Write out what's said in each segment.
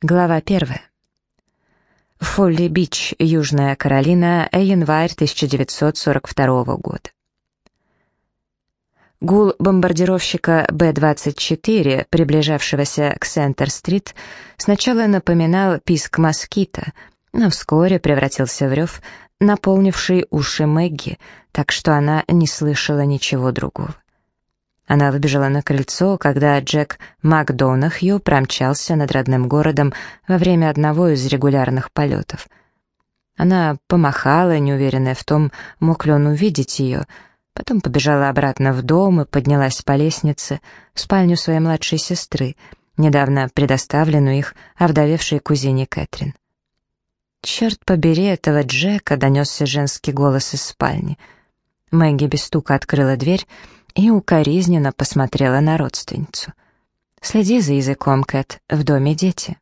Глава первая. Фолли-Бич, Южная Каролина, январь 1942 года. Гул бомбардировщика Б-24, приближавшегося к Сентер-стрит, сначала напоминал писк москита, но вскоре превратился в рев, наполнивший уши Мэгги, так что она не слышала ничего другого. Она выбежала на крыльцо, когда Джек Макдонахью промчался над родным городом во время одного из регулярных полетов. Она помахала, неуверенная в том, мог ли он увидеть ее, потом побежала обратно в дом и поднялась по лестнице в спальню своей младшей сестры, недавно предоставленную их овдовевшей кузине Кэтрин. «Черт побери этого Джека!» — донесся женский голос из спальни. Мэгги без стука открыла дверь и укоризненно посмотрела на родственницу. «Следи за языком, Кэт, в доме дети».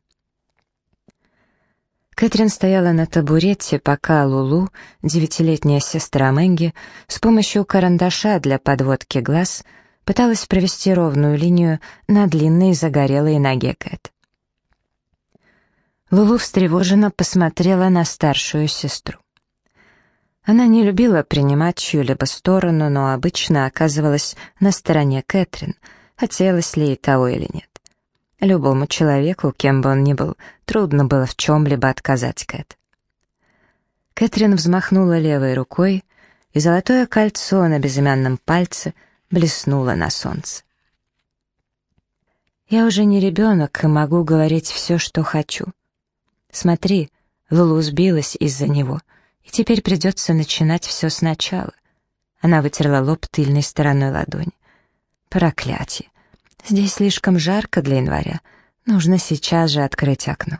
Кэтрин стояла на табурете, пока Лулу, девятилетняя сестра Мэнги, с помощью карандаша для подводки глаз пыталась провести ровную линию на длинной загорелой ноге Кэт. Лулу встревоженно посмотрела на старшую сестру. Она не любила принимать чью-либо сторону, но обычно оказывалась на стороне Кэтрин, хотелось ли ей того или нет. Любому человеку, кем бы он ни был, трудно было в чем-либо отказать Кэт. Кэтрин взмахнула левой рукой, и золотое кольцо на безымянном пальце блеснуло на солнце. «Я уже не ребенок и могу говорить все, что хочу. Смотри, Лулу сбилась из-за него — и теперь придется начинать все сначала. Она вытерла лоб тыльной стороной ладони. Проклятие. Здесь слишком жарко для января. Нужно сейчас же открыть окно.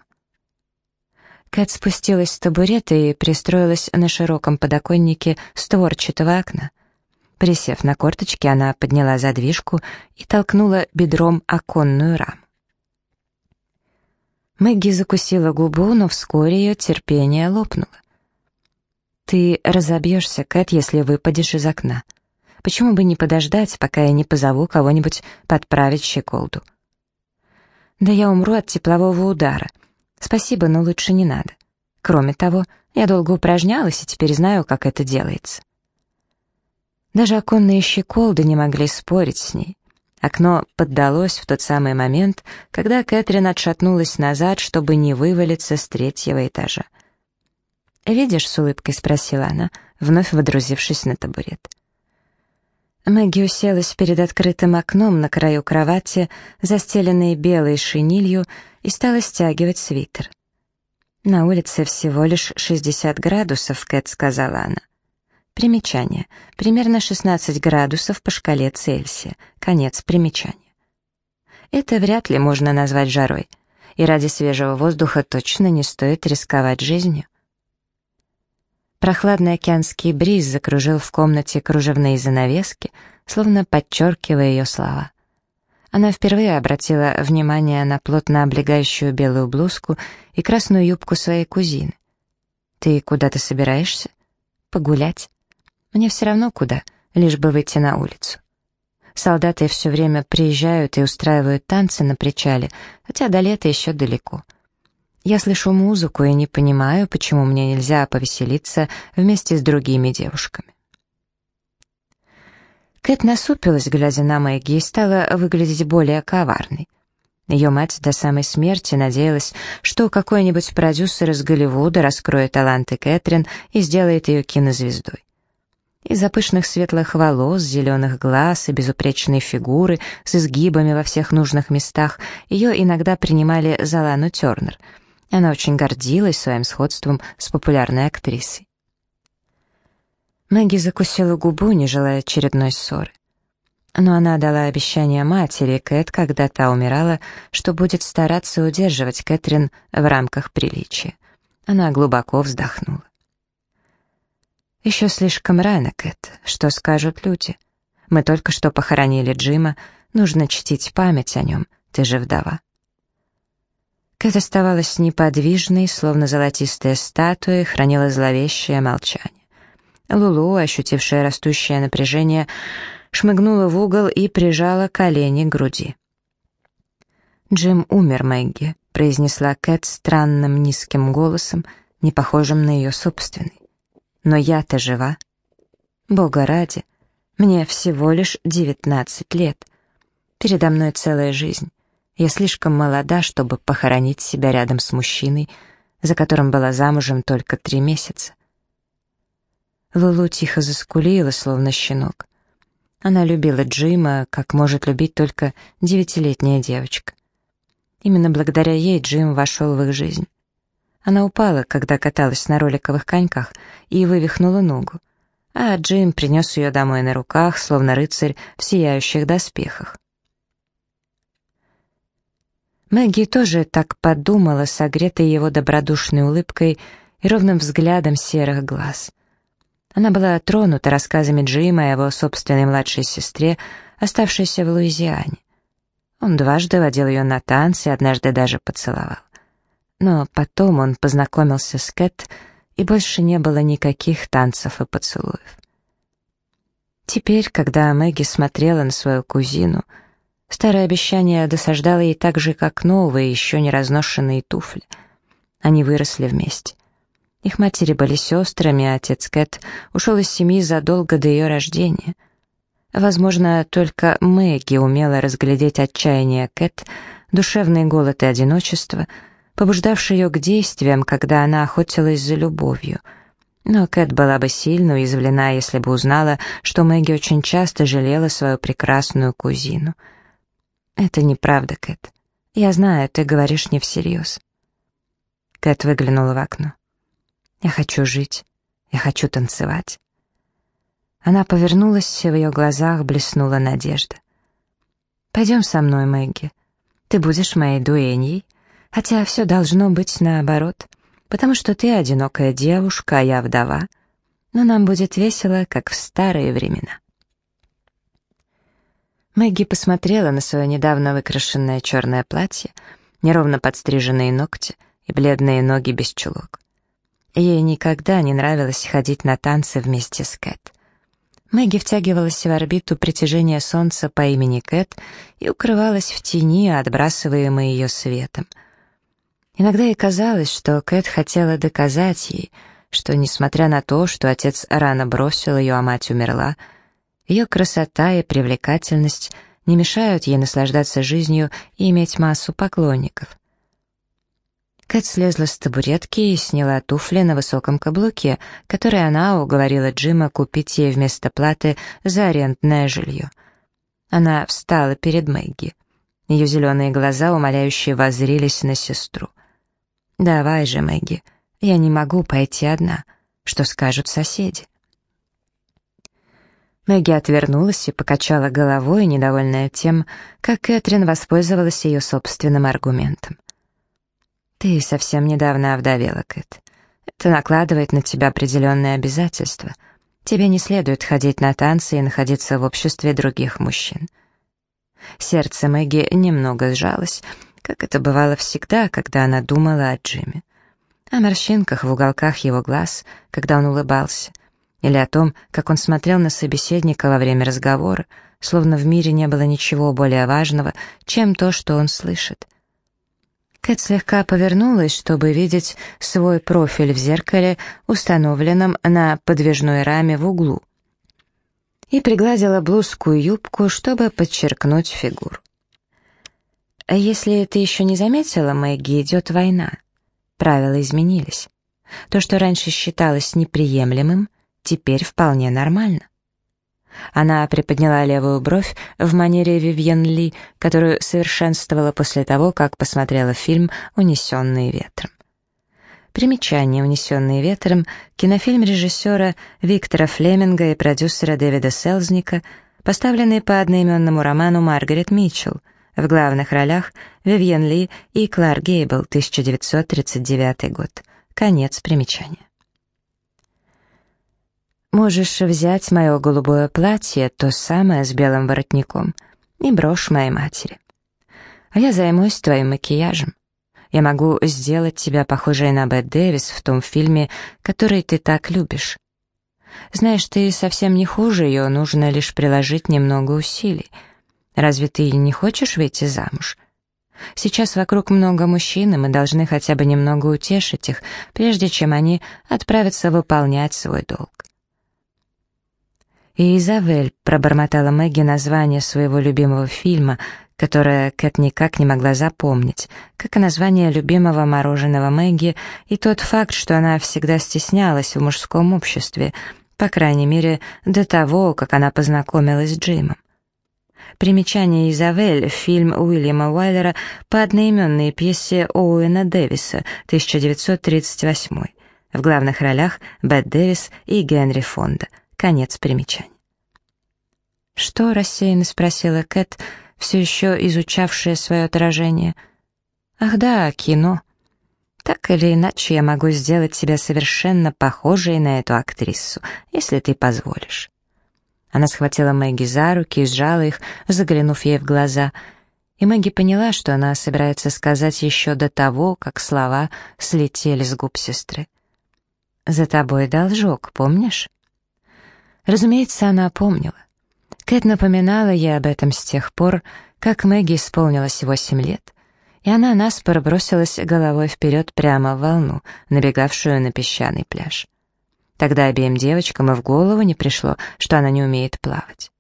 Кэт спустилась с табурета и пристроилась на широком подоконнике створчатого окна. Присев на корточки, она подняла задвижку и толкнула бедром оконную раму. Мэгги закусила губу, но вскоре ее терпение лопнуло. «Ты разобьешься, Кэт, если выпадешь из окна. Почему бы не подождать, пока я не позову кого-нибудь подправить щеколду?» «Да я умру от теплового удара. Спасибо, но лучше не надо. Кроме того, я долго упражнялась и теперь знаю, как это делается». Даже оконные щеколды не могли спорить с ней. Окно поддалось в тот самый момент, когда Кэтрин отшатнулась назад, чтобы не вывалиться с третьего этажа. «Видишь?» — с улыбкой спросила она, вновь водрузившись на табурет. Мэгги уселась перед открытым окном на краю кровати, застеленной белой шинилью, и стала стягивать свитер. «На улице всего лишь 60 градусов», — Кэт сказала она. Примечание. Примерно 16 градусов по шкале Цельсия. Конец примечания. Это вряд ли можно назвать жарой, и ради свежего воздуха точно не стоит рисковать жизнью. Прохладный океанский бриз закружил в комнате кружевные занавески, словно подчеркивая ее слова. Она впервые обратила внимание на плотно облегающую белую блузку и красную юбку своей кузины. «Ты куда-то собираешься?» «Погулять?» «Мне все равно куда, лишь бы выйти на улицу». Солдаты все время приезжают и устраивают танцы на причале, хотя до лета еще далеко. Я слышу музыку и не понимаю, почему мне нельзя повеселиться вместе с другими девушками. Кэт насупилась, глядя на Мэгги, и стала выглядеть более коварной. Ее мать до самой смерти надеялась, что какой-нибудь продюсер из Голливуда раскроет таланты Кэтрин и сделает ее кинозвездой. Из-за пышных светлых волос, зеленых глаз и безупречной фигуры с изгибами во всех нужных местах ее иногда принимали за Лану Тернер — она очень гордилась своим сходством с популярной актрисой. Мэгги закусила губу, не желая очередной ссоры. Но она дала обещание матери Кэт, когда та умирала, что будет стараться удерживать Кэтрин в рамках приличия. Она глубоко вздохнула. «Еще слишком рано, Кэт. Что скажут люди? Мы только что похоронили Джима. Нужно чтить память о нем. Ты же вдова». Кэт оставалась неподвижной, словно золотистая статуя, хранила зловещее молчание. Лулу, ощутившая растущее напряжение, шмыгнула в угол и прижала колени к груди. «Джим умер, Мэгги. произнесла Кэт странным низким голосом, не похожим на ее собственный. «Но я-то жива. Бога ради, мне всего лишь девятнадцать лет. Передо мной целая жизнь. Я слишком молода, чтобы похоронить себя рядом с мужчиной, за которым была замужем только три месяца. Лулу тихо заскулила, словно щенок. Она любила Джима, как может любить только девятилетняя девочка. Именно благодаря ей Джим вошел в их жизнь. Она упала, когда каталась на роликовых коньках, и вывихнула ногу, а Джим принес ее домой на руках, словно рыцарь в сияющих доспехах. Мэгги тоже так подумала, согретая его добродушной улыбкой и ровным взглядом серых глаз. Она была тронута рассказами Джима о его собственной младшей сестре, оставшейся в Луизиане. Он дважды водил ее на танцы, однажды даже поцеловал. Но потом он познакомился с Кэт, и больше не было никаких танцев и поцелуев. Теперь, когда Мэгги смотрела на свою кузину, Старое обещание досаждало ей так же, как новые, еще не разношенные туфли. Они выросли вместе. Их матери были сестрами, а отец Кэт ушел из семьи задолго до ее рождения. Возможно, только Мэгги умела разглядеть отчаяние Кэт, душевный голод и одиночество, побуждавшие ее к действиям, когда она охотилась за любовью. Но Кэт была бы сильно уязвлена, если бы узнала, что Мэгги очень часто жалела свою прекрасную кузину — «Это неправда, Кэт. Я знаю, ты говоришь не всерьез». Кэт выглянула в окно. «Я хочу жить. Я хочу танцевать». Она повернулась, и в ее глазах блеснула надежда. «Пойдем со мной, Мэгги. Ты будешь моей дуэньей, хотя все должно быть наоборот, потому что ты одинокая девушка, а я вдова. Но нам будет весело, как в старые времена». Мэгги посмотрела на свое недавно выкрашенное черное платье, неровно подстриженные ногти и бледные ноги без чулок. Ей никогда не нравилось ходить на танцы вместе с Кэт. Мэгги втягивалась в орбиту притяжения Солнца по имени Кэт и укрывалась в тени, отбрасываемой ее светом. Иногда ей казалось, что Кэт хотела доказать ей, что, несмотря на то, что отец рано бросил ее, а мать умерла, ее красота и привлекательность не мешают ей наслаждаться жизнью и иметь массу поклонников. Кэт слезла с табуретки и сняла туфли на высоком каблуке, которые она уговорила Джима купить ей вместо платы за арендное жилье. Она встала перед Мэгги. Ее зеленые глаза умоляюще воззрились на сестру. «Давай же, Мэгги, я не могу пойти одна. Что скажут соседи?» Мэгги отвернулась и покачала головой, недовольная тем, как Кэтрин воспользовалась ее собственным аргументом. «Ты совсем недавно овдовела, Кэт. Это накладывает на тебя определенные обязательства. Тебе не следует ходить на танцы и находиться в обществе других мужчин». Сердце Мэгги немного сжалось, как это бывало всегда, когда она думала о Джиме. О морщинках в уголках его глаз, когда он улыбался — или о том, как он смотрел на собеседника во время разговора, словно в мире не было ничего более важного, чем то, что он слышит. Кэт слегка повернулась, чтобы видеть свой профиль в зеркале, установленном на подвижной раме в углу, и пригладила блузку и юбку, чтобы подчеркнуть фигуру. «А «Если ты еще не заметила, Мэгги, идет война. Правила изменились. То, что раньше считалось неприемлемым, теперь вполне нормально. Она приподняла левую бровь в манере Вивьен Ли, которую совершенствовала после того, как посмотрела фильм «Унесенные ветром». Примечание «Унесенные ветром» — кинофильм режиссера Виктора Флеминга и продюсера Дэвида Селзника, поставленный по одноименному роману Маргарет Митчелл, в главных ролях Вивьен Ли и Клар Гейбл, 1939 год. Конец примечания. Можешь взять мое голубое платье, то самое с белым воротником, и брошь моей матери. А я займусь твоим макияжем. Я могу сделать тебя похожей на Бет Дэвис в том фильме, который ты так любишь. Знаешь, ты совсем не хуже ее, нужно лишь приложить немного усилий. Разве ты не хочешь выйти замуж? Сейчас вокруг много мужчин, и мы должны хотя бы немного утешить их, прежде чем они отправятся выполнять свой долг. И Изавель пробормотала Мэгги название своего любимого фильма, которое Кэт никак не могла запомнить, как и название любимого мороженого Мэгги и тот факт, что она всегда стеснялась в мужском обществе, по крайней мере, до того, как она познакомилась с Джимом. Примечание Изавель, фильм Уильяма Уайлера по одноименной пьесе Оуэна Дэвиса, 1938. В главных ролях Бет Дэвис и Генри Фонда. Конец примечания. «Что?» — рассеянно спросила Кэт, все еще изучавшая свое отражение. «Ах да, кино. Так или иначе я могу сделать тебя совершенно похожей на эту актрису, если ты позволишь». Она схватила Мэгги за руки и сжала их, заглянув ей в глаза. И Мэгги поняла, что она собирается сказать еще до того, как слова слетели с губ сестры. «За тобой должок, помнишь?» Разумеется, она помнила. Кэт напоминала ей об этом с тех пор, как Мэгги исполнилось восемь лет, и она наспор бросилась головой вперед прямо в волну, набегавшую на песчаный пляж. Тогда обеим девочкам и в голову не пришло, что она не умеет плавать.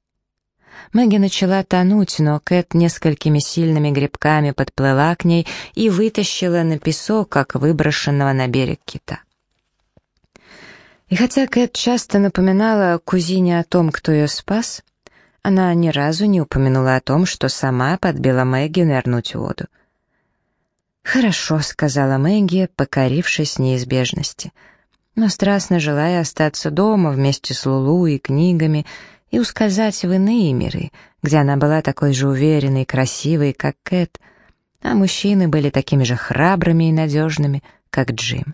Мэгги начала тонуть, но Кэт несколькими сильными грибками подплыла к ней и вытащила на песок, как выброшенного на берег кита. И хотя Кэт часто напоминала кузине о том, кто ее спас, она ни разу не упомянула о том, что сама подбила Мэгги нырнуть в воду. «Хорошо», — сказала Мэгги, покорившись неизбежности — но страстно желая остаться дома вместе с Лулу и книгами и ускользать в иные миры, где она была такой же уверенной и красивой, как Кэт, а мужчины были такими же храбрыми и надежными, как Джим.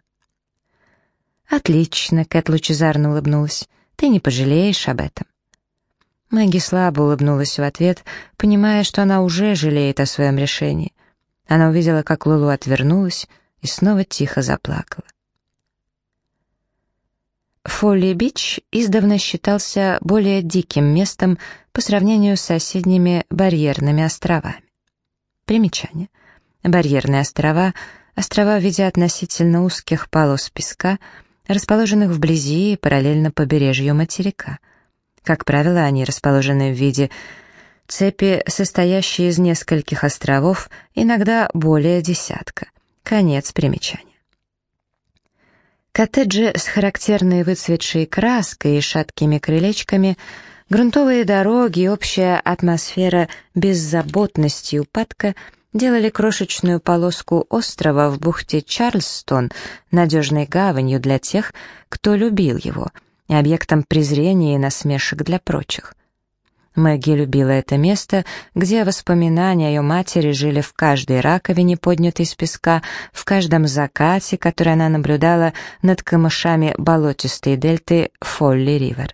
«Отлично», — Кэт лучезарно улыбнулась, — «ты не пожалеешь об этом». Мэгги слабо улыбнулась в ответ, понимая, что она уже жалеет о своем решении. Она увидела, как Лулу отвернулась и снова тихо заплакала. Фолли-Бич издавна считался более диким местом по сравнению с соседними барьерными островами. Примечание. Барьерные острова — острова в виде относительно узких полос песка, расположенных вблизи и параллельно побережью материка. Как правило, они расположены в виде цепи, состоящей из нескольких островов, иногда более десятка. Конец примечания. Коттеджи с характерной выцветшей краской и шаткими крылечками, грунтовые дороги общая атмосфера беззаботности и упадка делали крошечную полоску острова в бухте Чарльстон надежной гаванью для тех, кто любил его, и объектом презрения и насмешек для прочих. Мэгги любила это место, где воспоминания ее матери жили в каждой раковине, поднятой из песка, в каждом закате, который она наблюдала над камышами болотистой дельты Фолли-Ривер.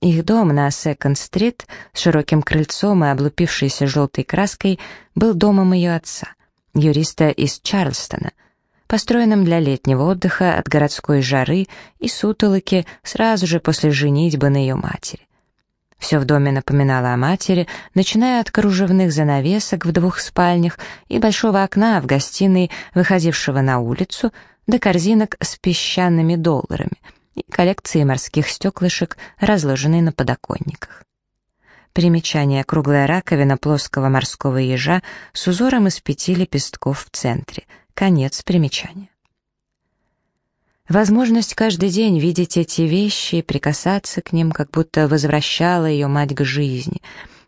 Их дом на Секонд-стрит с широким крыльцом и облупившейся желтой краской был домом ее отца, юриста из Чарльстона, построенным для летнего отдыха от городской жары и сутолоки сразу же после женитьбы на ее матери. Все в доме напоминало о матери, начиная от кружевных занавесок в двух спальнях и большого окна в гостиной, выходившего на улицу, до корзинок с песчаными долларами и коллекции морских стеклышек, разложенной на подоконниках. Примечание «Круглая раковина плоского морского ежа с узором из пяти лепестков в центре». Конец примечания. Возможность каждый день видеть эти вещи и прикасаться к ним, как будто возвращала ее мать к жизни.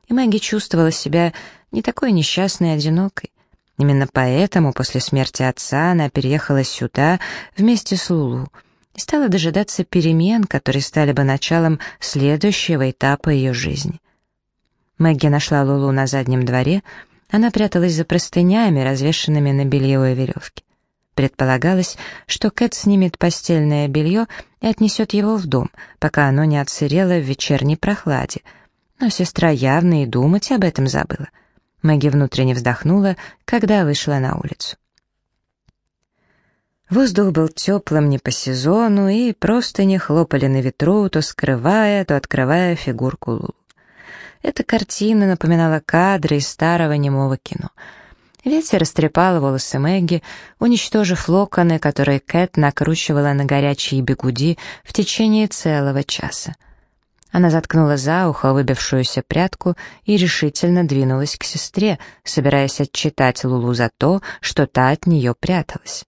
И Мэгги чувствовала себя не такой несчастной и одинокой. Именно поэтому после смерти отца она переехала сюда вместе с Лулу и стала дожидаться перемен, которые стали бы началом следующего этапа ее жизни. Мэгги нашла Лулу на заднем дворе, она пряталась за простынями, развешанными на бельевой веревке. Предполагалось, что Кэт снимет постельное белье и отнесет его в дом, пока оно не отсырело в вечерней прохладе. Но сестра явно и думать об этом забыла. Мэгги внутренне вздохнула, когда вышла на улицу. Воздух был теплым не по сезону, и просто не хлопали на ветру, то скрывая, то открывая фигурку Лулу. Эта картина напоминала кадры из старого немого кино — Ветер растрепал волосы Мэгги, уничтожив локоны, которые Кэт накручивала на горячие бегуди в течение целого часа. Она заткнула за ухо выбившуюся прядку и решительно двинулась к сестре, собираясь отчитать Лулу за то, что та от нее пряталась.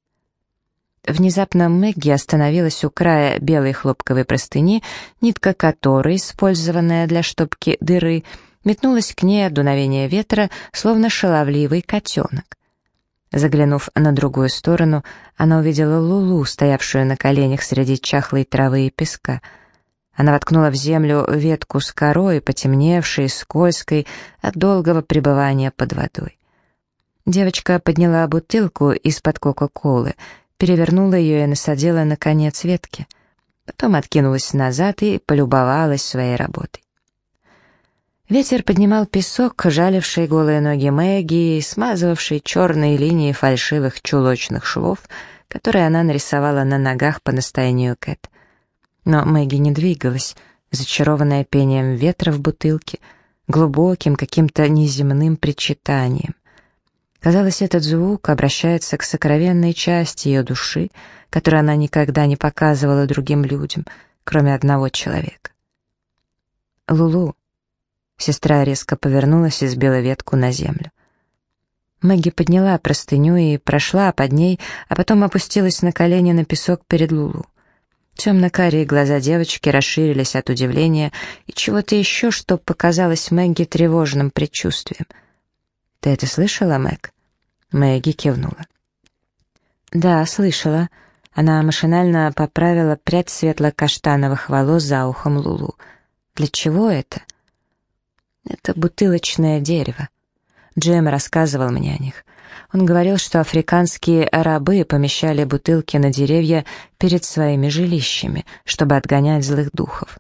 Внезапно Мэгги остановилась у края белой хлопковой простыни, нитка которой, использованная для штопки дыры, метнулась к ней от дуновения ветра, словно шаловливый котенок. Заглянув на другую сторону, она увидела Лулу, стоявшую на коленях среди чахлой травы и песка. Она воткнула в землю ветку с корой, потемневшей, скользкой от долгого пребывания под водой. Девочка подняла бутылку из-под Кока-Колы, перевернула ее и насадила на конец ветки. Потом откинулась назад и полюбовалась своей работой. Ветер поднимал песок, жаливший голые ноги Мэгги и смазывавший черные линии фальшивых чулочных швов, которые она нарисовала на ногах по настоянию Кэт. Но Мэгги не двигалась, зачарованная пением ветра в бутылке, глубоким каким-то неземным причитанием. Казалось, этот звук обращается к сокровенной части ее души, которую она никогда не показывала другим людям, кроме одного человека. «Лулу», Сестра резко повернулась и сбила ветку на землю. Мэгги подняла простыню и прошла под ней, а потом опустилась на колени на песок перед Лулу. Темно-карие глаза девочки расширились от удивления и чего-то еще, что показалось Мэгги тревожным предчувствием. «Ты это слышала, Мэг?» Мэгги кивнула. «Да, слышала». Она машинально поправила прядь светло-каштановых волос за ухом Лулу. «Для чего это?» Это бутылочное дерево. Джем рассказывал мне о них. Он говорил, что африканские рабы помещали бутылки на деревья перед своими жилищами, чтобы отгонять злых духов.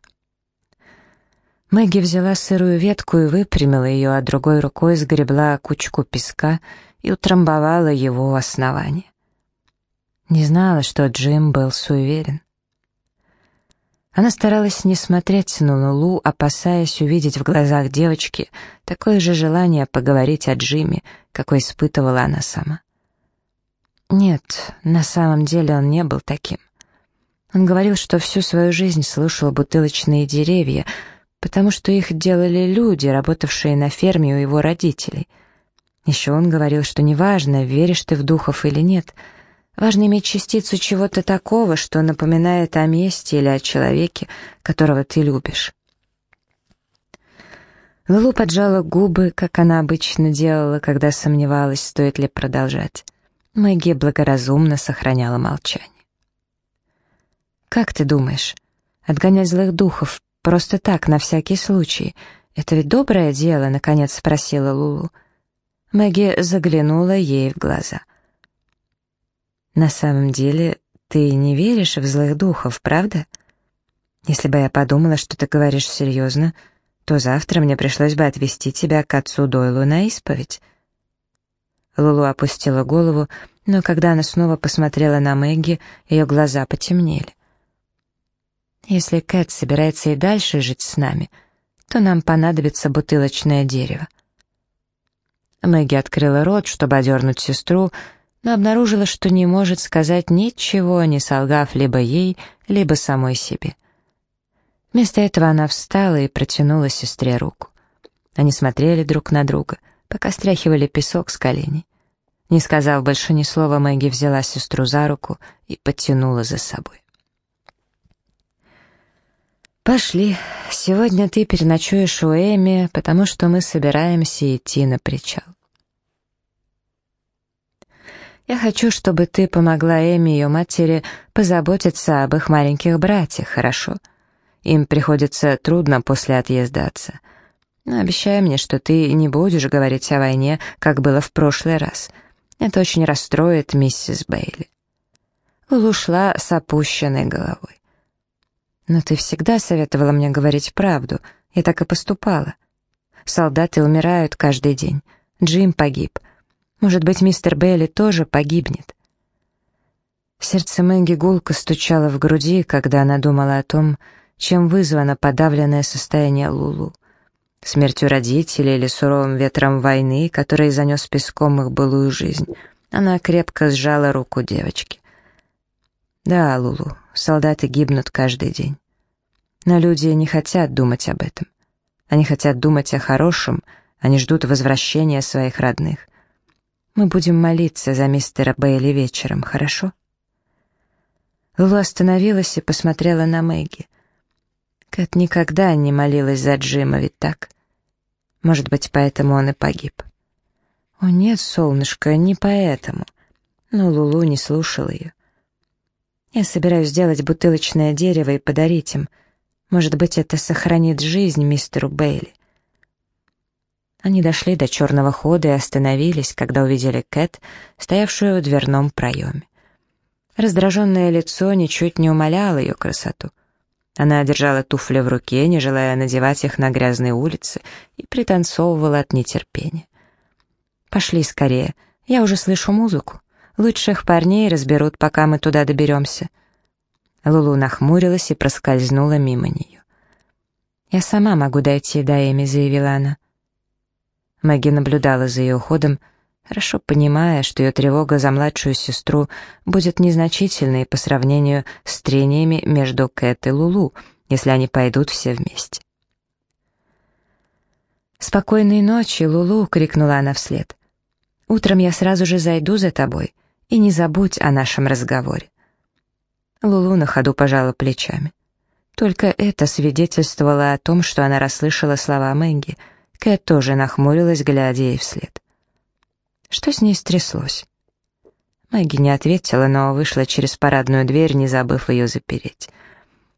Мэгги взяла сырую ветку и выпрямила ее, а другой рукой сгребла кучку песка и утрамбовала его у основания. Не знала, что Джим был суеверен. Она старалась не смотреть на Лулу, опасаясь увидеть в глазах девочки такое же желание поговорить о Джиме, какое испытывала она сама. Нет, на самом деле он не был таким. Он говорил, что всю свою жизнь слушал бутылочные деревья, потому что их делали люди, работавшие на ферме у его родителей. Еще он говорил, что неважно, веришь ты в духов или нет — Важно иметь частицу чего-то такого, что напоминает о месте или о человеке, которого ты любишь. Лулу поджала губы, как она обычно делала, когда сомневалась, стоит ли продолжать. Мэгги благоразумно сохраняла молчание. «Как ты думаешь, отгонять злых духов просто так, на всякий случай, это ведь доброе дело?» — наконец спросила Лулу. Мэгги заглянула ей в глаза — на самом деле, ты не веришь в злых духов, правда? Если бы я подумала, что ты говоришь серьезно, то завтра мне пришлось бы отвезти тебя к отцу Дойлу на исповедь. Лулу опустила голову, но когда она снова посмотрела на Мэгги, ее глаза потемнели. «Если Кэт собирается и дальше жить с нами, то нам понадобится бутылочное дерево». Мэгги открыла рот, чтобы одернуть сестру, но обнаружила, что не может сказать ничего, не солгав либо ей, либо самой себе. Вместо этого она встала и протянула сестре руку. Они смотрели друг на друга, пока стряхивали песок с коленей. Не сказав больше ни слова, Мэгги взяла сестру за руку и подтянула за собой. «Пошли. Сегодня ты переночуешь у Эми, потому что мы собираемся идти на причал». Я хочу, чтобы ты помогла Эми и ее матери позаботиться об их маленьких братьях, хорошо? Им приходится трудно после отъезда отца. Но обещай мне, что ты не будешь говорить о войне, как было в прошлый раз. Это очень расстроит миссис Бейли». Лулу ушла с опущенной головой. «Но ты всегда советовала мне говорить правду. Я так и поступала. Солдаты умирают каждый день. Джим погиб. Может быть, мистер Бейли тоже погибнет. Сердце Мэгги гулко стучало в груди, когда она думала о том, чем вызвано подавленное состояние Лулу. Смертью родителей или суровым ветром войны, который занес песком их былую жизнь. Она крепко сжала руку девочки. Да, Лулу, солдаты гибнут каждый день. Но люди не хотят думать об этом. Они хотят думать о хорошем, они ждут возвращения своих родных. Мы будем молиться за мистера Бейли вечером, хорошо?» Лулу остановилась и посмотрела на Мэгги. Кэт никогда не молилась за Джима, ведь так? Может быть, поэтому он и погиб. «О нет, солнышко, не поэтому». Но Лулу не слушал ее. «Я собираюсь сделать бутылочное дерево и подарить им. Может быть, это сохранит жизнь мистеру Бейли». Они дошли до черного хода и остановились, когда увидели Кэт, стоявшую в дверном проеме. Раздраженное лицо ничуть не умаляло ее красоту. Она держала туфли в руке, не желая надевать их на грязной улице, и пританцовывала от нетерпения. «Пошли скорее, я уже слышу музыку. Лучших парней разберут, пока мы туда доберемся». Лулу нахмурилась и проскользнула мимо нее. «Я сама могу дойти до Эми», — заявила она. Мэгги наблюдала за ее уходом, хорошо понимая, что ее тревога за младшую сестру будет незначительной по сравнению с трениями между Кэт и Лулу, если они пойдут все вместе. «Спокойной ночи, Лулу!» — крикнула она вслед. «Утром я сразу же зайду за тобой, и не забудь о нашем разговоре». Лулу на ходу пожала плечами. Только это свидетельствовало о том, что она расслышала слова Мэнги — Кэт тоже нахмурилась, глядя ей вслед. Что с ней стряслось? Мэгги не ответила, но вышла через парадную дверь, не забыв ее запереть.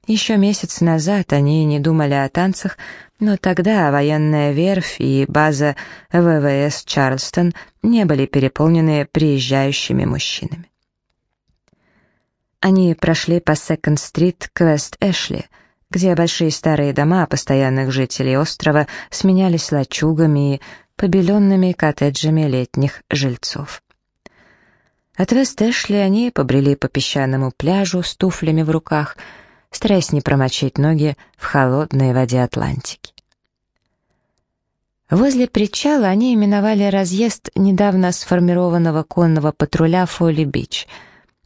Еще месяц назад они не думали о танцах, но тогда военная верфь и база ВВС «Чарльстон» не были переполнены приезжающими мужчинами. Они прошли по Секонд-стрит к Вест-Эшли — где большие старые дома постоянных жителей острова сменялись лачугами и побеленными коттеджами летних жильцов. От Вест-Эшли они побрели по песчаному пляжу с туфлями в руках, стараясь не промочить ноги в холодной воде Атлантики. Возле причала они именовали разъезд недавно сформированного конного патруля Фолли-Бич.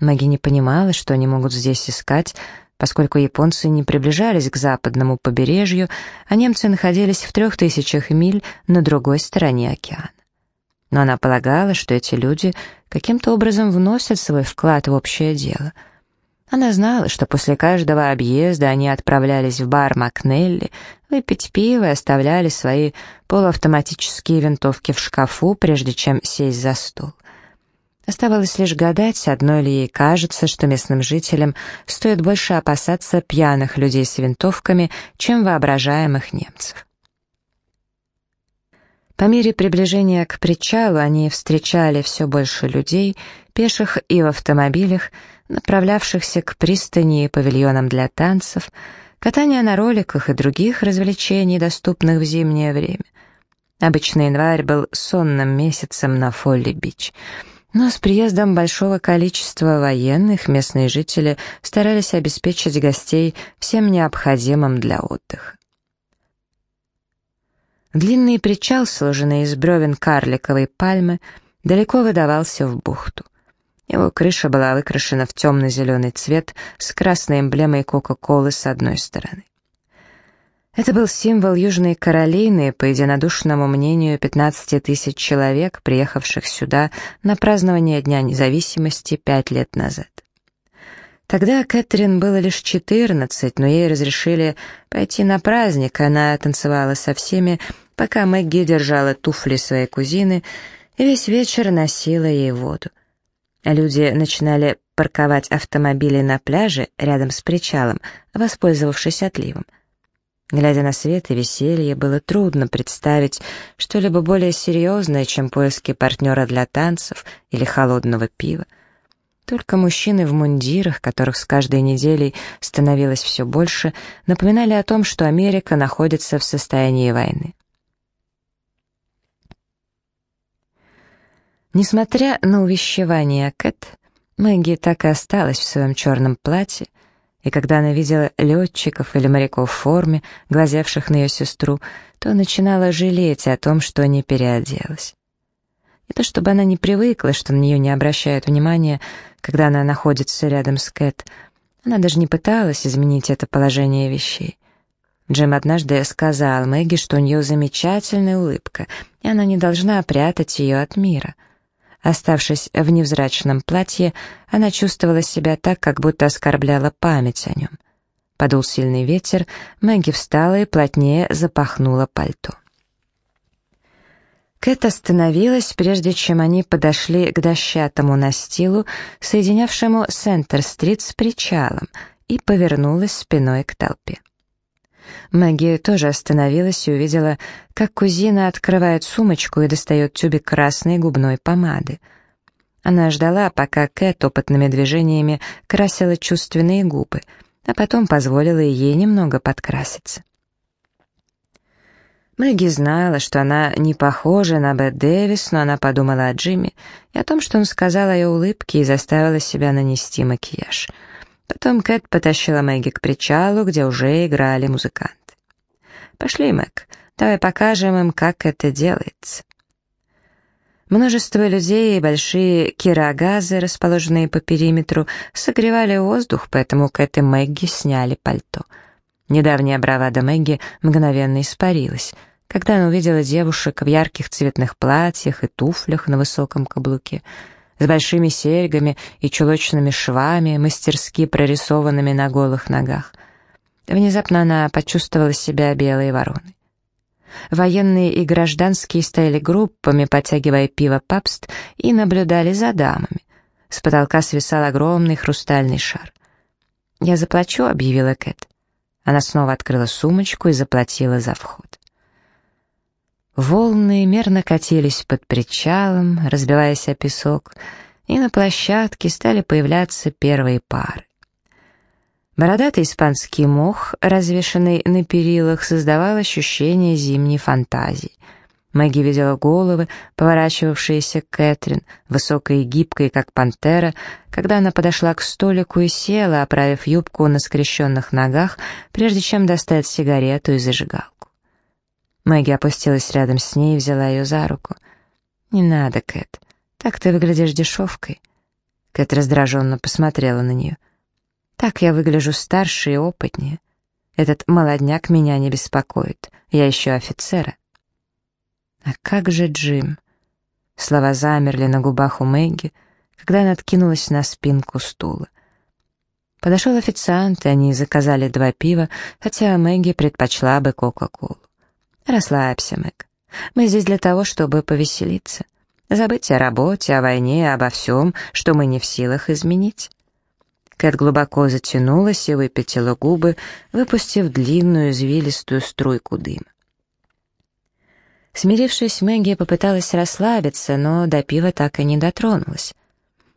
Маги не понимала, что они могут здесь искать, Поскольку японцы не приближались к западному побережью, а немцы находились в трех тысячах миль на другой стороне океана. Но она полагала, что эти люди каким-то образом вносят свой вклад в общее дело. Она знала, что после каждого объезда они отправлялись в бар Макнелли, выпить пиво и оставляли свои полуавтоматические винтовки в шкафу, прежде чем сесть за стол. Оставалось лишь гадать, одной ли ей кажется, что местным жителям стоит больше опасаться пьяных людей с винтовками, чем воображаемых немцев. По мере приближения к причалу они встречали все больше людей, пеших и в автомобилях, направлявшихся к пристани и павильонам для танцев, катания на роликах и других развлечений, доступных в зимнее время. Обычно январь был сонным месяцем на Фолли-Бич — но с приездом большого количества военных местные жители старались обеспечить гостей всем необходимым для отдыха. Длинный причал, сложенный из бревен карликовой пальмы, далеко выдавался в бухту. Его крыша была выкрашена в темно-зеленый цвет с красной эмблемой Кока-Колы с одной стороны. Это был символ Южной Каролины, по единодушному мнению 15 тысяч человек, приехавших сюда на празднование Дня независимости пять лет назад. Тогда Кэтрин было лишь 14, но ей разрешили пойти на праздник, она танцевала со всеми, пока Мэгги держала туфли своей кузины и весь вечер носила ей воду. Люди начинали парковать автомобили на пляже рядом с причалом, воспользовавшись отливом — Глядя на свет и веселье, было трудно представить что-либо более серьезное, чем поиски партнера для танцев или холодного пива. Только мужчины в мундирах, которых с каждой неделей становилось все больше, напоминали о том, что Америка находится в состоянии войны. Несмотря на увещевание Кэт, Мэгги так и осталась в своем черном платье, и когда она видела летчиков или моряков в форме, глазевших на ее сестру, то начинала жалеть о том, что не переоделась. Не то чтобы она не привыкла, что на нее не обращают внимания, когда она находится рядом с Кэт, она даже не пыталась изменить это положение вещей. Джим однажды сказал Мэгги, что у нее замечательная улыбка, и она не должна прятать ее от мира. Оставшись в невзрачном платье, она чувствовала себя так, как будто оскорбляла память о нем. Подул сильный ветер, Мэгги встала и плотнее запахнула пальто. Кэт остановилась, прежде чем они подошли к дощатому настилу, соединявшему Сентер-стрит с причалом, и повернулась спиной к толпе. Мэгги тоже остановилась и увидела, как кузина открывает сумочку и достает тюбик красной губной помады. Она ждала, пока Кэт опытными движениями красила чувственные губы, а потом позволила ей немного подкраситься. Мэгги знала, что она не похожа на Бет Дэвис, но она подумала о Джимми и о том, что он сказал о ее улыбке и заставила себя нанести макияж — Потом Кэт потащила Мэгги к причалу, где уже играли музыканты. «Пошли, Мэг, давай покажем им, как это делается». Множество людей и большие кирогазы, расположенные по периметру, согревали воздух, поэтому Кэт и Мэгги сняли пальто. Недавняя бравада Мэгги мгновенно испарилась, когда она увидела девушек в ярких цветных платьях и туфлях на высоком каблуке — с большими серьгами и чулочными швами, мастерски прорисованными на голых ногах. Внезапно она почувствовала себя белой вороной. Военные и гражданские стояли группами, подтягивая пиво папст, и наблюдали за дамами. С потолка свисал огромный хрустальный шар. «Я заплачу», — объявила Кэт. Она снова открыла сумочку и заплатила за вход. Волны мерно катились под причалом, разбиваясь о песок, и на площадке стали появляться первые пары. Бородатый испанский мох, развешанный на перилах, создавал ощущение зимней фантазии. Мэгги видела головы, поворачивавшиеся к Кэтрин, высокой и гибкой, как пантера, когда она подошла к столику и села, оправив юбку на скрещенных ногах, прежде чем достать сигарету и зажигалку. Мэгги опустилась рядом с ней и взяла ее за руку. «Не надо, Кэт. Так ты выглядишь дешевкой». Кэт раздраженно посмотрела на нее. «Так я выгляжу старше и опытнее. Этот молодняк меня не беспокоит. Я ищу офицера». «А как же Джим?» Слова замерли на губах у Мэгги, когда она откинулась на спинку стула. Подошел официант, и они заказали два пива, хотя Мэгги предпочла бы Кока-Колу. «Расслабься, Мэг. Мы здесь для того, чтобы повеселиться. Забыть о работе, о войне, обо всем, что мы не в силах изменить». Кэт глубоко затянулась и выпятила губы, выпустив длинную извилистую струйку дыма. Смирившись, Мэгги попыталась расслабиться, но до пива так и не дотронулась.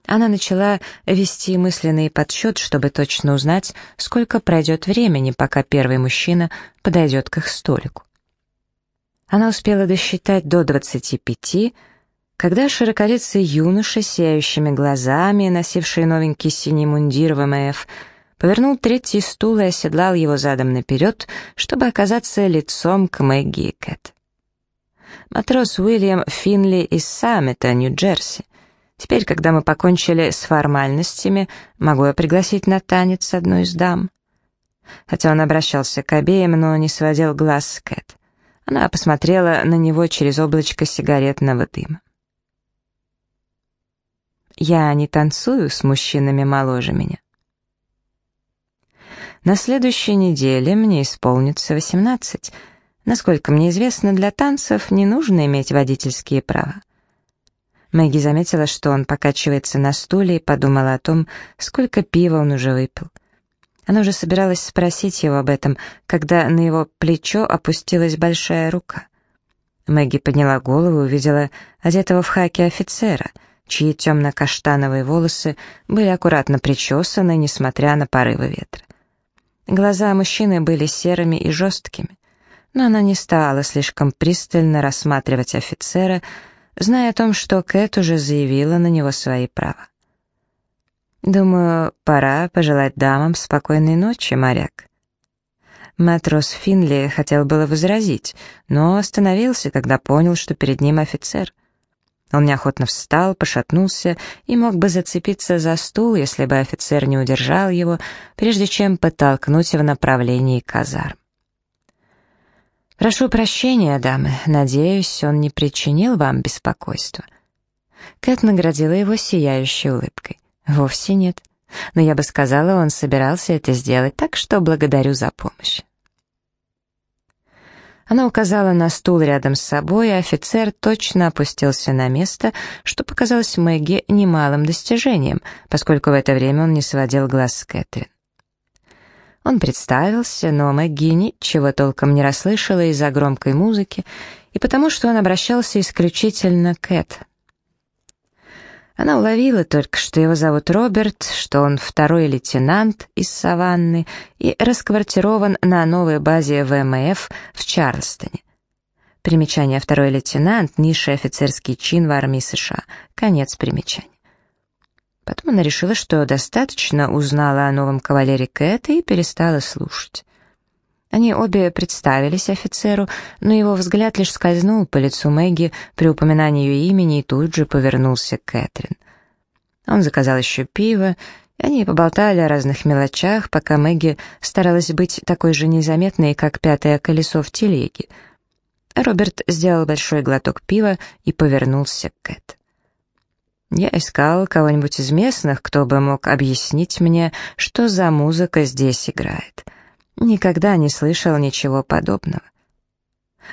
Она начала вести мысленный подсчет, чтобы точно узнать, сколько пройдет времени, пока первый мужчина подойдет к их столику. Она успела досчитать до двадцати пяти, когда широколицый юноша с сияющими глазами, носивший новенький синий мундир ВМФ, повернул третий стул и оседлал его задом наперед, чтобы оказаться лицом к Мэгги и Кэт. Матрос Уильям Финли из Саммита, Нью-Джерси. Теперь, когда мы покончили с формальностями, могу я пригласить на танец одну из дам?» Хотя он обращался к обеим, но не сводил глаз с Кэт. Она посмотрела на него через облачко сигаретного дыма. «Я не танцую с мужчинами моложе меня». На следующей неделе мне исполнится 18. Насколько мне известно, для танцев не нужно иметь водительские права. Мэгги заметила, что он покачивается на стуле и подумала о том, сколько пива он уже выпил. Она уже собиралась спросить его об этом, когда на его плечо опустилась большая рука. Мэгги подняла голову и увидела одетого в хаки офицера, чьи темно-каштановые волосы были аккуратно причесаны, несмотря на порывы ветра. Глаза мужчины были серыми и жесткими, но она не стала слишком пристально рассматривать офицера, зная о том, что Кэт уже заявила на него свои права. «Думаю, пора пожелать дамам спокойной ночи, моряк». Матрос Финли хотел было возразить, но остановился, когда понял, что перед ним офицер. Он неохотно встал, пошатнулся и мог бы зацепиться за стул, если бы офицер не удержал его, прежде чем подтолкнуть в направлении казарм. «Прошу прощения, дамы. Надеюсь, он не причинил вам беспокойства». Кэт наградила его сияющей улыбкой. «Вовсе нет. Но я бы сказала, он собирался это сделать, так что благодарю за помощь». Она указала на стул рядом с собой, и офицер точно опустился на место, что показалось Мэгги немалым достижением, поскольку в это время он не сводил глаз с Кэтрин. Он представился, но Мэгги ничего толком не расслышала из-за громкой музыки и потому, что он обращался исключительно к Кэт. Она уловила только, что его зовут Роберт, что он второй лейтенант из Саванны и расквартирован на новой базе ВМФ в Чарльстоне. Примечание «Второй лейтенант» — низший офицерский чин в армии США. Конец примечания. Потом она решила, что достаточно узнала о новом кавалере Кэт и перестала слушать. Они обе представились офицеру, но его взгляд лишь скользнул по лицу Мэгги при упоминании ее имени и тут же повернулся к Кэтрин. Он заказал еще пиво, и они поболтали о разных мелочах, пока Мэгги старалась быть такой же незаметной, как пятое колесо в телеге. Роберт сделал большой глоток пива и повернулся к Кэт. Я искал кого-нибудь из местных, кто бы мог объяснить мне, что за музыка здесь играет. Никогда не слышал ничего подобного.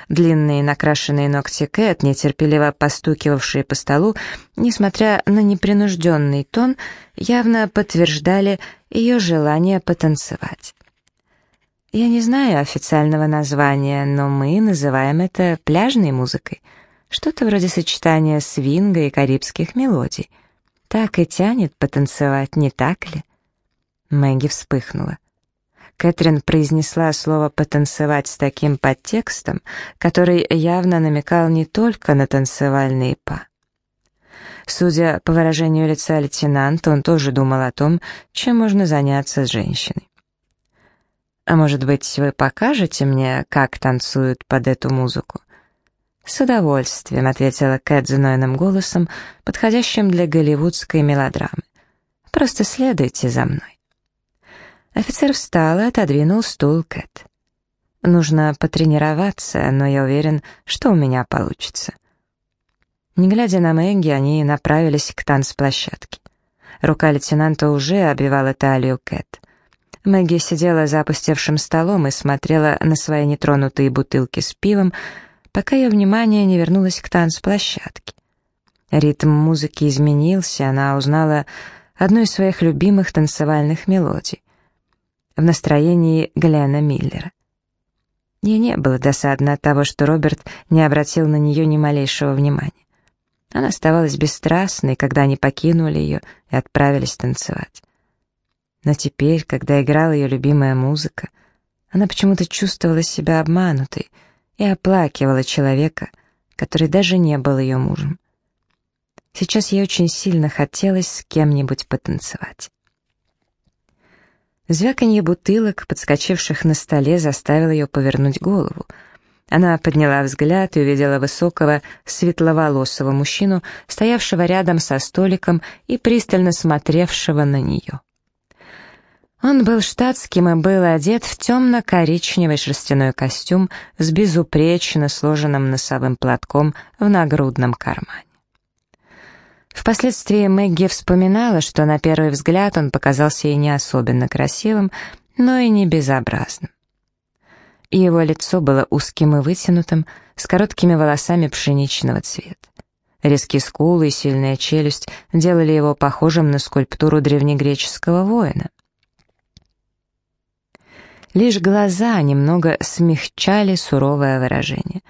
Длинные накрашенные ногти Кэт, нетерпеливо постукивавшие по столу, несмотря на непринужденный тон, явно подтверждали ее желание потанцевать. Я не знаю официального названия, но мы называем это пляжной музыкой — что-то вроде сочетания свинга и карибских мелодий. Так и тянет потанцевать, не так ли? Мэгги вспыхнула. Кэтрин произнесла слово «потанцевать» с таким подтекстом, который явно намекал не только на танцевальные па. Судя по выражению лица лейтенанта, он тоже думал о том, чем можно заняться с женщиной. «А может быть, вы покажете мне, как танцуют под эту музыку?» «С удовольствием», — ответила Кэт знойным голосом, подходящим для голливудской мелодрамы. «Просто следуйте за мной». Офицер встал и отодвинул стул Кэт. «Нужно потренироваться, но я уверен, что у меня получится». Не глядя на Мэгги, они направились к танцплощадке. Рука лейтенанта уже обвивала талию Кэт. Мэгги сидела за опустевшим столом и смотрела на свои нетронутые бутылки с пивом, пока ее внимание не вернулось к танцплощадке. Ритм музыки изменился, она узнала одну из своих любимых танцевальных мелодий в настроении Глена Миллера. Ей не было досадно от того, что Роберт не обратил на нее ни малейшего внимания. Она оставалась бесстрастной, когда они покинули ее и отправились танцевать. Но теперь, когда играла ее любимая музыка, она почему-то чувствовала себя обманутой — и оплакивала человека, который даже не был ее мужем. Сейчас ей очень сильно хотелось с кем-нибудь потанцевать. Звяканье бутылок, подскочивших на столе, заставило ее повернуть голову. Она подняла взгляд и увидела высокого, светловолосого мужчину, стоявшего рядом со столиком и пристально смотревшего на нее. Он был штатским и был одет в темно-коричневый шерстяной костюм с безупречно сложенным носовым платком в нагрудном кармане. Впоследствии Мэгги вспоминала, что на первый взгляд он показался ей не особенно красивым, но и не безобразным. Его лицо было узким и вытянутым, с короткими волосами пшеничного цвета. Резкие скулы и сильная челюсть делали его похожим на скульптуру древнегреческого воина. Лишь глаза немного смягчали суровое выражение.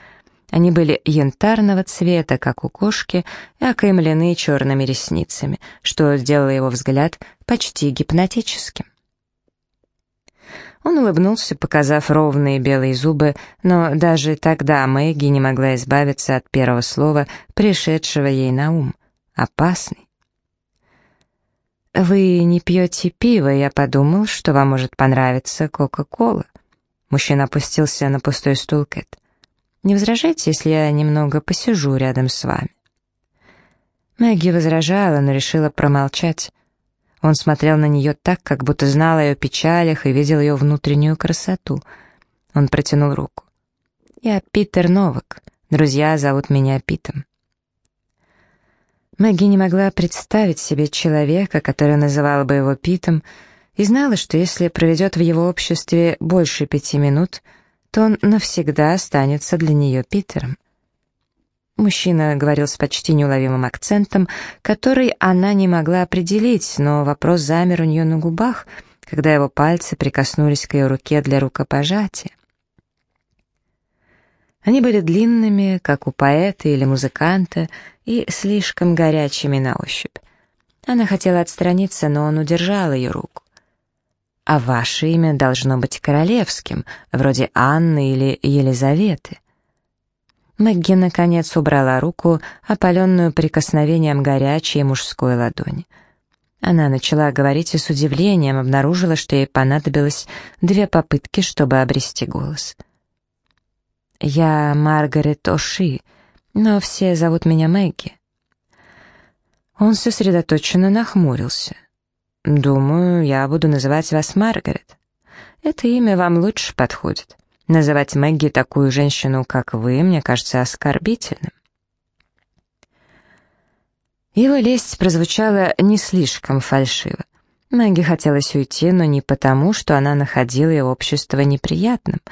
Они были янтарного цвета, как у кошки, и окаймлены черными ресницами, что сделало его взгляд почти гипнотическим. Он улыбнулся, показав ровные белые зубы, но даже тогда Мэгги не могла избавиться от первого слова, пришедшего ей на ум — «опасный». «Вы не пьете пиво, я подумал, что вам может понравиться Кока-Кола». Мужчина опустился на пустой стул Кэт. «Не возражайте, если я немного посижу рядом с вами?» Мэгги возражала, но решила промолчать. Он смотрел на нее так, как будто знал о ее печалях и видел ее внутреннюю красоту. Он протянул руку. «Я Питер Новак. Друзья зовут меня Питом». Мэгги не могла представить себе человека, который называл бы его Питом, и знала, что если проведет в его обществе больше пяти минут, то он навсегда останется для нее Питером. Мужчина говорил с почти неуловимым акцентом, который она не могла определить, но вопрос замер у нее на губах, когда его пальцы прикоснулись к ее руке для рукопожатия. Они были длинными, как у поэта или музыканта, и слишком горячими на ощупь. Она хотела отстраниться, но он удержал ее руку. «А ваше имя должно быть королевским, вроде Анны или Елизаветы». Мэгги, наконец, убрала руку, опаленную прикосновением горячей мужской ладони. Она начала говорить и с удивлением обнаружила, что ей понадобилось две попытки, чтобы обрести голос. — «Я Маргарет Оши, но все зовут меня Мэгги». Он сосредоточенно нахмурился. «Думаю, я буду называть вас Маргарет. Это имя вам лучше подходит. Называть Мэгги такую женщину, как вы, мне кажется оскорбительным». Его лесть прозвучала не слишком фальшиво. Мэгги хотелось уйти, но не потому, что она находила его общество неприятным —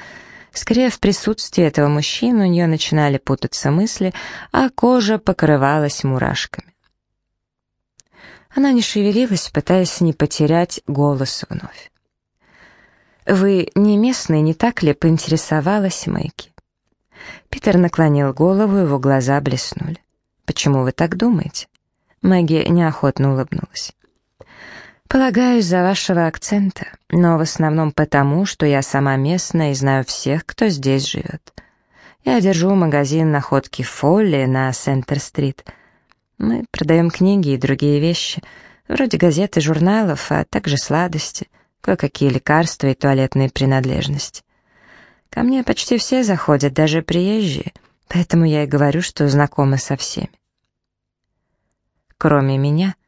Скорее, в присутствии этого мужчины у нее начинали путаться мысли, а кожа покрывалась мурашками. Она не шевелилась, пытаясь не потерять голос вновь. «Вы не местный, не так ли?» — поинтересовалась Мэйки. Питер наклонил голову, его глаза блеснули. «Почему вы так думаете?» Мэгги неохотно улыбнулась. Полагаю, из-за вашего акцента, но в основном потому, что я сама местная и знаю всех, кто здесь живет. Я держу магазин находки Фолли на Сентер-стрит. Мы продаем книги и другие вещи, вроде газет и журналов, а также сладости, кое-какие лекарства и туалетные принадлежности. Ко мне почти все заходят, даже приезжие, поэтому я и говорю, что знакомы со всеми. Кроме меня —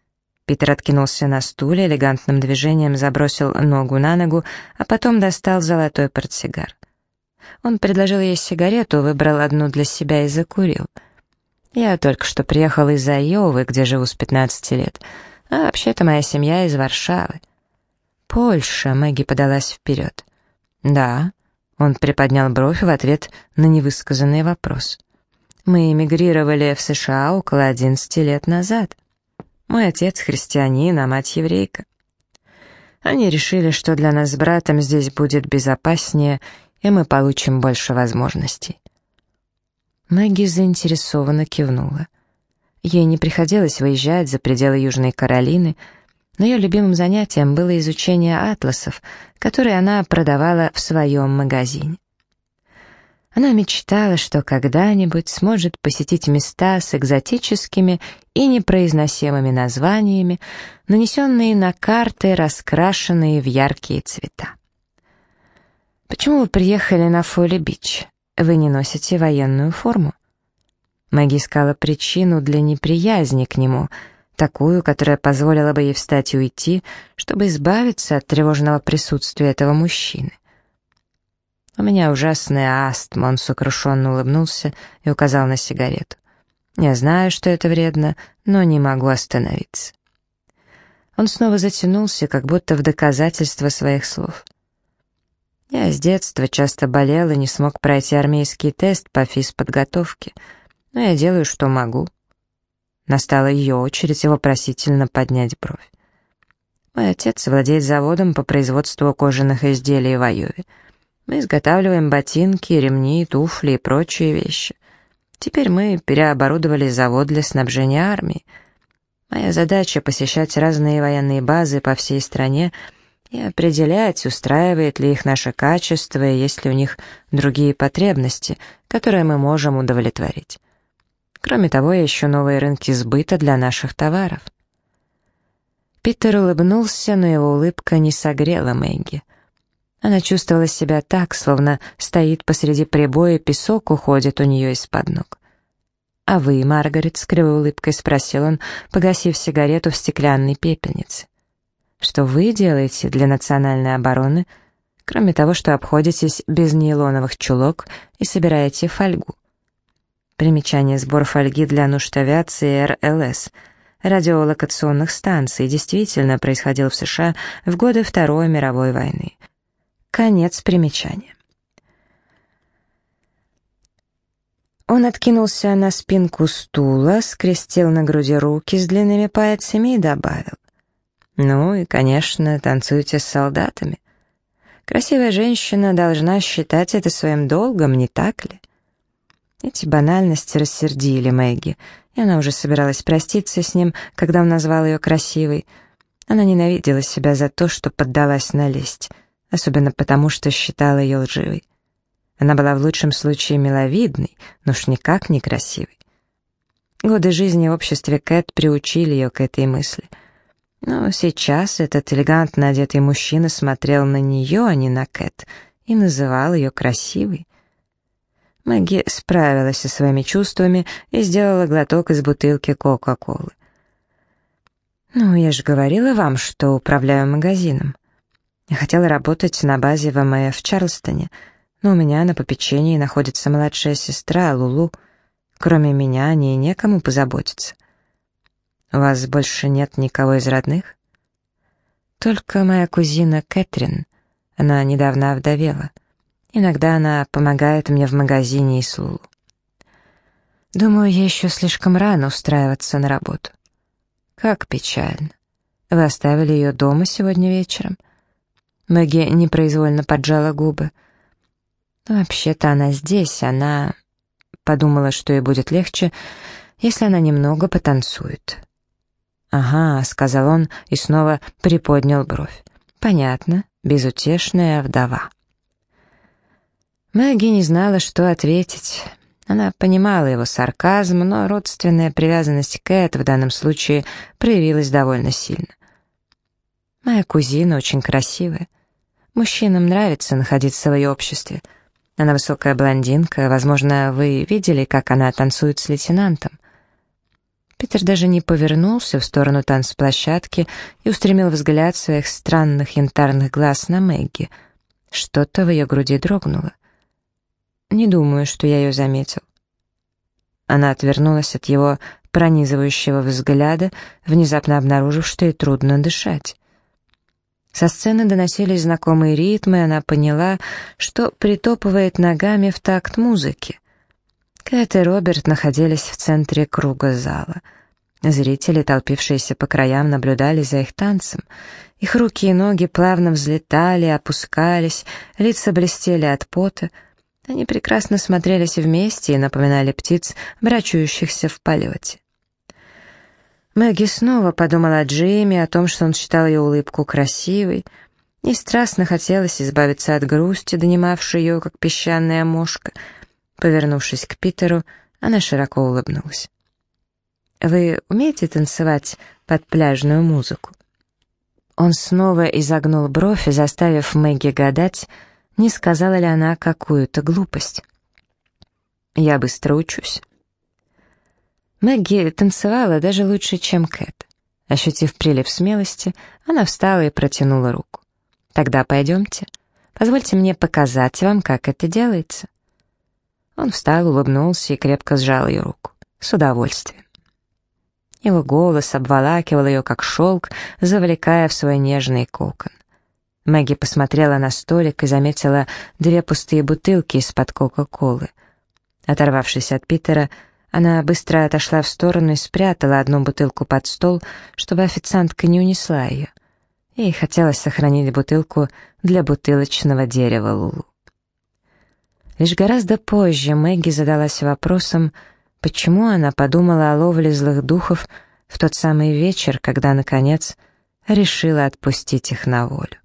Питер откинулся на стуле, элегантным движением забросил ногу на ногу, а потом достал золотой портсигар. Он предложил ей сигарету, выбрал одну для себя и закурил. «Я только что приехал из Айовы, где живу с 15 лет, а вообще-то моя семья из Варшавы». «Польша», — Мэгги подалась вперед. «Да», — он приподнял бровь в ответ на невысказанный вопрос. «Мы эмигрировали в США около 11 лет назад». Мой отец христианин, а мать еврейка. Они решили, что для нас с братом здесь будет безопаснее, и мы получим больше возможностей. Мэгги заинтересованно кивнула. Ей не приходилось выезжать за пределы Южной Каролины, но ее любимым занятием было изучение атласов, которые она продавала в своем магазине. Она мечтала, что когда-нибудь сможет посетить места с экзотическими и непроизносимыми названиями, нанесенные на карты, раскрашенные в яркие цвета. «Почему вы приехали на Фолли-Бич? Вы не носите военную форму?» Мэгги искала причину для неприязни к нему, такую, которая позволила бы ей встать и уйти, чтобы избавиться от тревожного присутствия этого мужчины. «У меня ужасная астма», — он сокрушенно улыбнулся и указал на сигарету. «Я знаю, что это вредно, но не могу остановиться». Он снова затянулся, как будто в доказательство своих слов. Я с детства часто болел и не смог пройти армейский тест по физподготовке, но я делаю, что могу. Настала ее очередь его просительно поднять бровь. Мой отец владеет заводом по производству кожаных изделий в Айове. Мы изготавливаем ботинки, ремни, туфли и прочие вещи. Теперь мы переоборудовали завод для снабжения армии. Моя задача — посещать разные военные базы по всей стране и определять, устраивает ли их наше качество и есть ли у них другие потребности, которые мы можем удовлетворить. Кроме того, я ищу новые рынки сбыта для наших товаров. Питер улыбнулся, но его улыбка не согрела Мэгги. Она чувствовала себя так, словно стоит посреди прибоя, песок уходит у нее из-под ног. «А вы, Маргарет?» — с кривой улыбкой спросил он, погасив сигарету в стеклянной пепельнице. «Что вы делаете для национальной обороны, кроме того, что обходитесь без нейлоновых чулок и собираете фольгу?» Примечание «Сбор фольги для нужд авиации РЛС» радиолокационных станций действительно происходил в США в годы Второй мировой войны. Конец примечания. Он откинулся на спинку стула, скрестил на груди руки с длинными пальцами и добавил. «Ну и, конечно, танцуйте с солдатами. Красивая женщина должна считать это своим долгом, не так ли?» Эти банальности рассердили Мэгги, и она уже собиралась проститься с ним, когда он назвал ее красивой. Она ненавидела себя за то, что поддалась на лесть особенно потому, что считала ее лживой. Она была в лучшем случае миловидной, но уж никак не красивой. Годы жизни в обществе Кэт приучили ее к этой мысли. Но сейчас этот элегантно одетый мужчина смотрел на нее, а не на Кэт, и называл ее красивой. Мэгги справилась со своими чувствами и сделала глоток из бутылки Кока-Колы. «Ну, я же говорила вам, что управляю магазином. Я хотела работать на базе ВМФ в Чарльстоне, но у меня на попечении находится младшая сестра Лулу. Кроме меня о ней некому позаботиться. У вас больше нет никого из родных? Только моя кузина Кэтрин. Она недавно овдовела. Иногда она помогает мне в магазине и с Лулу. Думаю, я еще слишком рано устраиваться на работу. Как печально. Вы оставили ее дома сегодня вечером? — Мэгги непроизвольно поджала губы. «Вообще-то она здесь, она...» Подумала, что ей будет легче, если она немного потанцует. «Ага», — сказал он и снова приподнял бровь. «Понятно, безутешная вдова». Мэгги не знала, что ответить. Она понимала его сарказм, но родственная привязанность к Эд в данном случае проявилась довольно сильно. «Моя кузина очень красивая. Мужчинам нравится находиться в ее обществе. Она высокая блондинка, возможно, вы видели, как она танцует с лейтенантом. Питер даже не повернулся в сторону танцплощадки и устремил взгляд своих странных янтарных глаз на Мэгги. Что-то в ее груди дрогнуло. Не думаю, что я ее заметил. Она отвернулась от его пронизывающего взгляда, внезапно обнаружив, что ей трудно дышать. Со сцены доносились знакомые ритмы, и она поняла, что притопывает ногами в такт музыки. Кэт и Роберт находились в центре круга зала. Зрители, толпившиеся по краям, наблюдали за их танцем. Их руки и ноги плавно взлетали, опускались, лица блестели от пота. Они прекрасно смотрелись вместе и напоминали птиц, брачующихся в полете. Мэгги снова подумала о Джейми, о том, что он считал ее улыбку красивой, и страстно хотелось избавиться от грусти, донимавшей ее, как песчаная мошка. Повернувшись к Питеру, она широко улыбнулась. «Вы умеете танцевать под пляжную музыку?» Он снова изогнул бровь, заставив Мэгги гадать, не сказала ли она какую-то глупость. «Я быстро учусь». Мэгги танцевала даже лучше, чем Кэт. Ощутив прилив смелости, она встала и протянула руку. «Тогда пойдемте. Позвольте мне показать вам, как это делается». Он встал, улыбнулся и крепко сжал ее руку. С удовольствием. Его голос обволакивал ее, как шелк, завлекая в свой нежный кокон. Мэгги посмотрела на столик и заметила две пустые бутылки из-под Кока-Колы. Оторвавшись от Питера, она быстро отошла в сторону и спрятала одну бутылку под стол, чтобы официантка не унесла ее. Ей хотелось сохранить бутылку для бутылочного дерева Лулу. Лишь гораздо позже Мэгги задалась вопросом, почему она подумала о ловле злых духов в тот самый вечер, когда, наконец, решила отпустить их на волю.